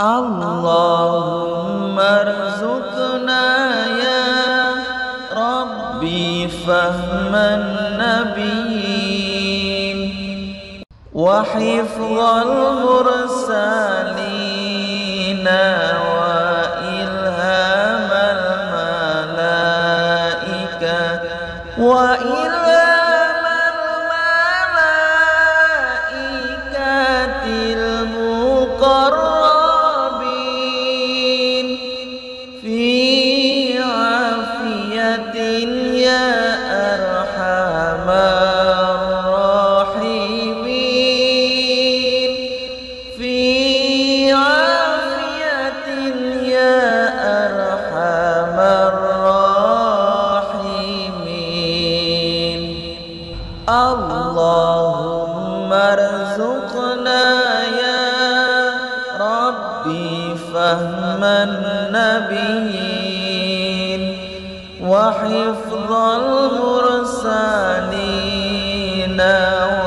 اللهم ارزقنا يا ربي فهم النبيين وحفظ المرسلين وإلهام الملائكة وإلهام وحفظ المرسلين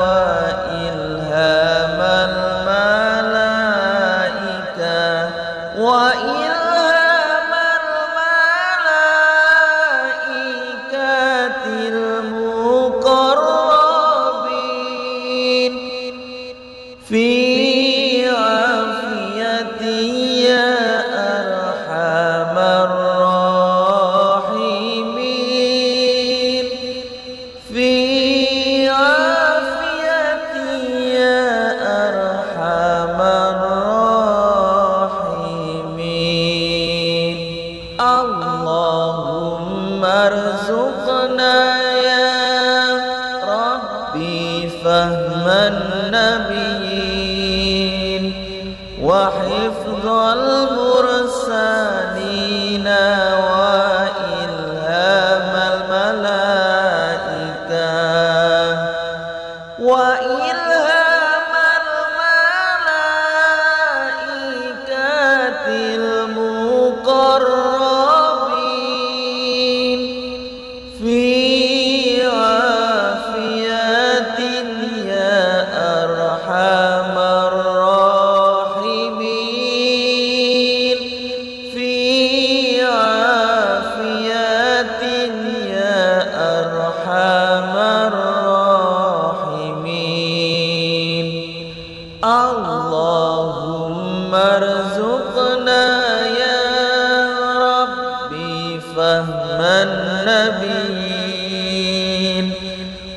وإلهام الملائكة وإلهام في اللهم ارزقنا يا ربي فهم النبي وحفظ المرسلين وإلهام الملائكة وإلهام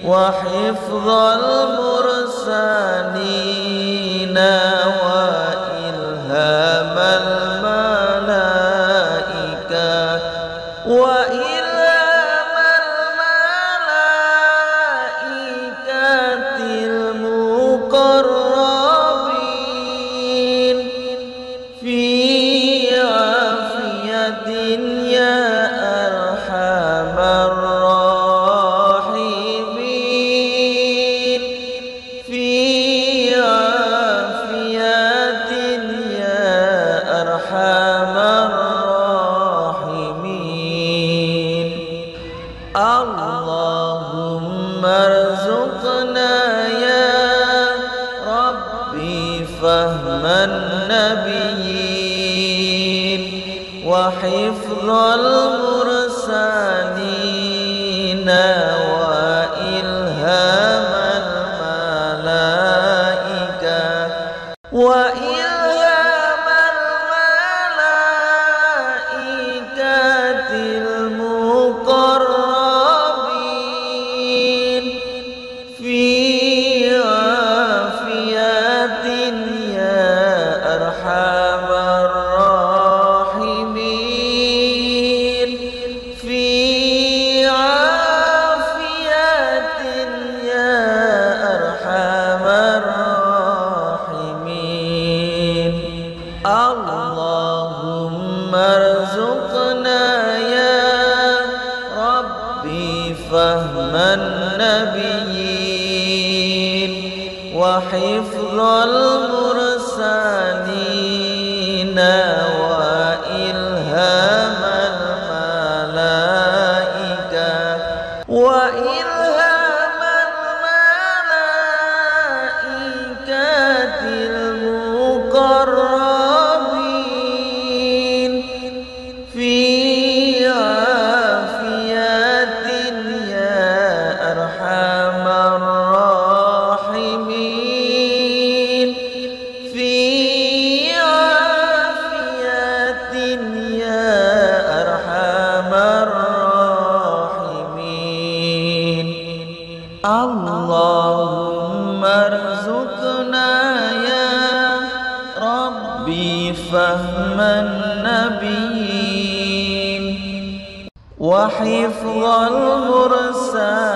وحفظ المرسلين. اللهم ارزقنا يا ربي فهم النبيين وحفظ المرسلين النبيين وحفظ المرسلين. اللهم ارزقنا يا ربي فهم النبيين وحفظ المرسلين.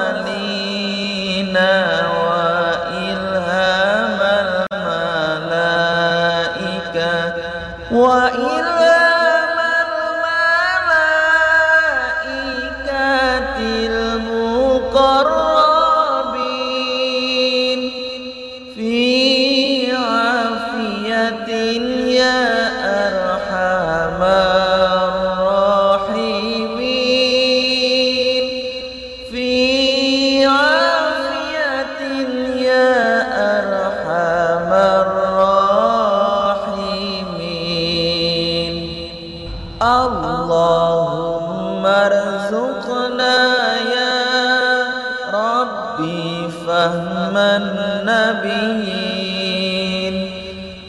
النبيين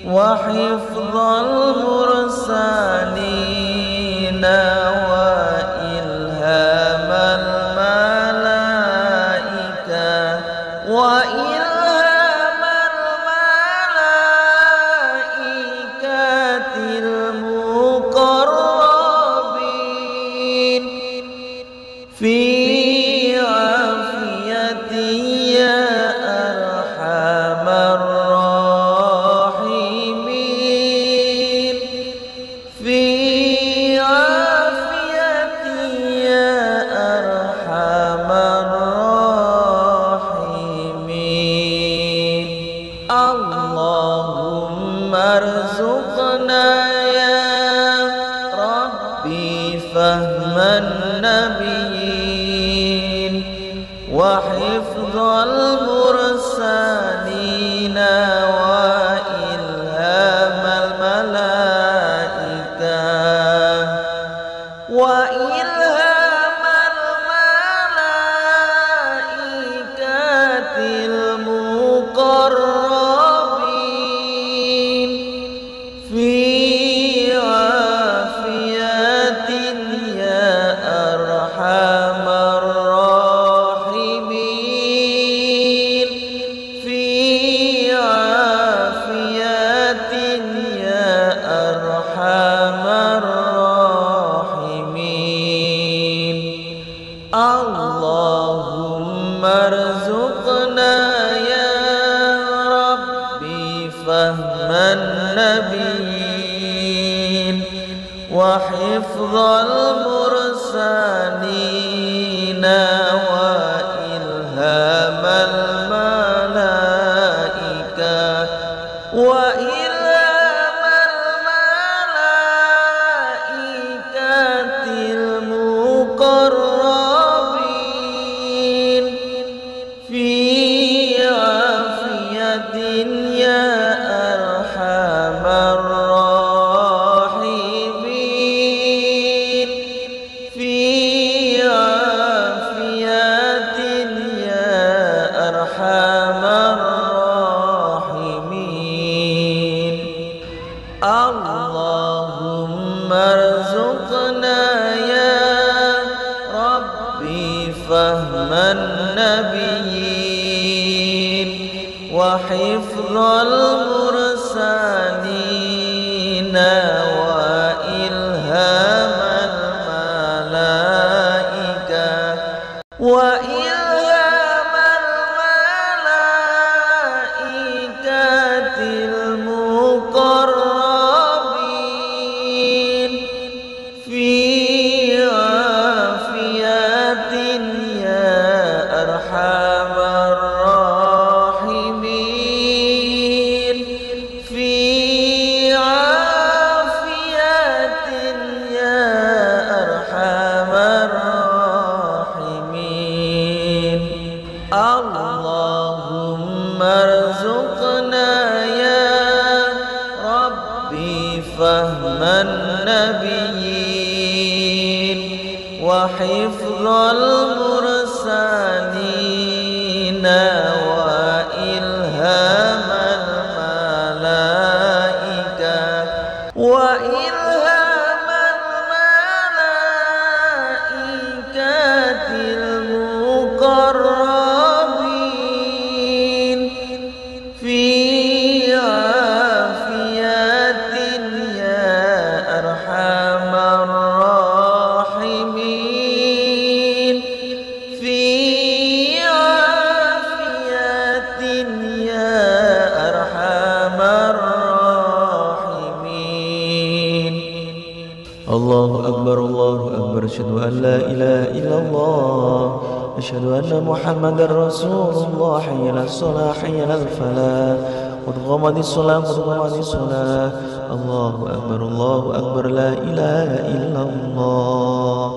وحفظ المرسلين. وهم النبيين وحفظ المرسلين فهم النبيين وحفظ المؤمنين أرحم الراحمين في عافية يا أرحم الراحمين. اللهم ارزقنا يا ربي فهم النبيين وحفظ المرسلين الله أكبر الله أكبر. أشهد أن لا إله إلا الله. أشهد أن محمد رسول الله. حي على الصلاة حي على الفلاح. قد قامت الصلاة قد الصلاة. الله أكبر الله أكبر. لا إله إلا الله.